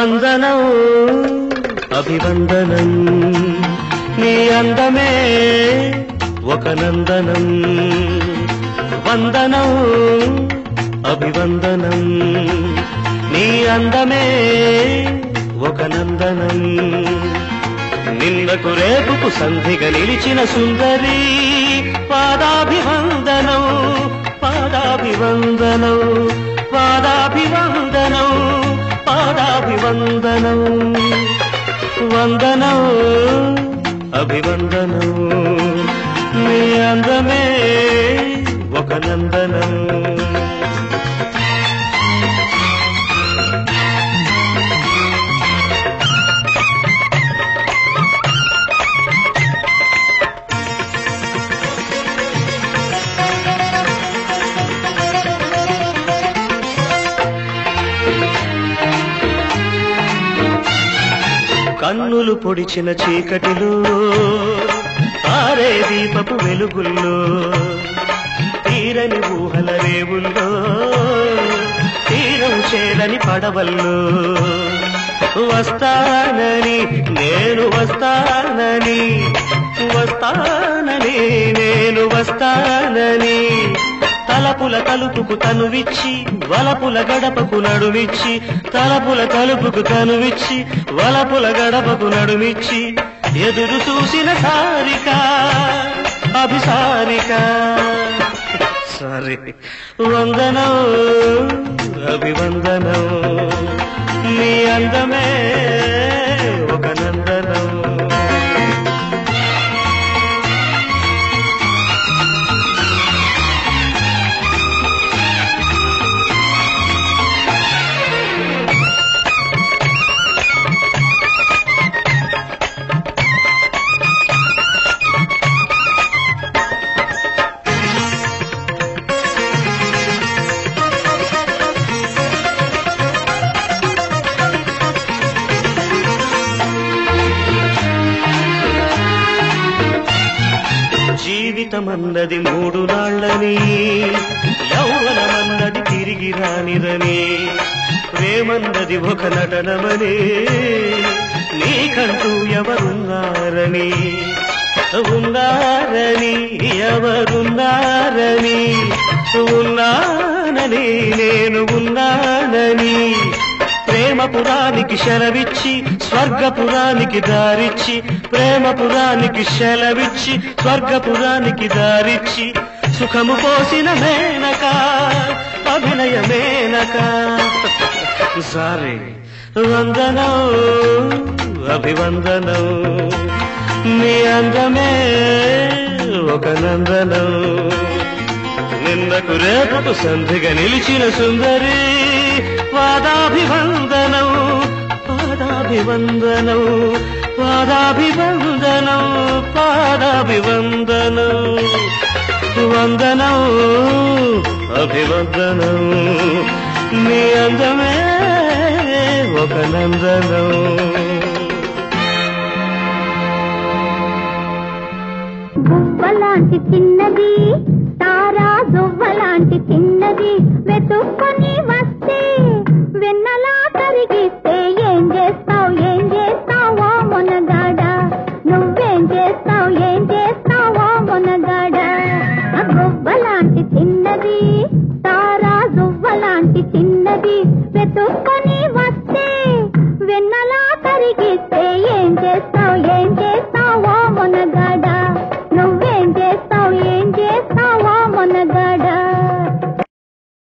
వందనం అభివందనం. నీ అందమే ఒక నందనం. వందనం అభివందనం. నీ అందమే ఒక నందనం. నిన్నకు రేపుకు సంధిగా నిలిచిన సుందరి పాదాభివందనం పాదాభివందనం పాదాభివందనం. వందనం వందనం. అభివందనం. మీ అందమే ఒక నందనం. కన్నులు పొడిచిన చీకటిలో ఆరే దీపపు వెలుగుల్లో తీరని ఊహల రేవుల్లో తీరం చేరని పడవల్లో. వస్తానని నేను వస్తానని వస్తానని నేను వస్తానని తలపుల తలుపుకు తనువిచ్చి వలపుల గడపకు నడుమిచ్చి తలపుల తలుపుకు తనువిచ్చి వలపుల గడపకు నడుమిచ్చి ఎదురు చూసిన సారిక అభిసారిక. సారీ. వందనం అభివందనం నీ అందమే. జీవితమన్నది మూడు నాళ్ళని యౌవనమన్నది తిరిగి రానిదని ప్రేమన్నది ఒక నటనమని. నీకంటూ ఎవరున్నారని. ఉన్నారని ఎవరున్నారని. ఉన్నానని నేను ఉన్నానని. ప్రేమపురానికి శలవిచ్చి స్వర్గపురానికి దారిచ్చి ప్రేమపురానికి శలవిచ్చి స్వర్గపురానికి దారిచ్చి సుఖము పోసిన మేనక అభినయ మేనక సారీ. వందనం అభివందనం నీ అందమే ఒక నందనం. నిన్నకు రేపకు సంధిగా నిలిచిన సుందరి పాదాభివందనం పాదాభివందనం పాదాభివందనం పాదాభివందనం. వందనం అభివందనం నీ అందమే ఒక నందనం. గువ్వలాంటి చిన్నది తారా జువ్వలాంటి చిన్నది వెతుక్కొని వస్తే వెన్నలా కరిగిస్తే ఏం చేస్తావు ఏం చేస్తావో? మొనగాడ నువ్వేం చేస్తావు ఏం చేస్తావో? మొనగాడ. ఆ గువ్వలాంటి చిన్నది తారా గువ్వలాంటి చిన్నది వెతుక్క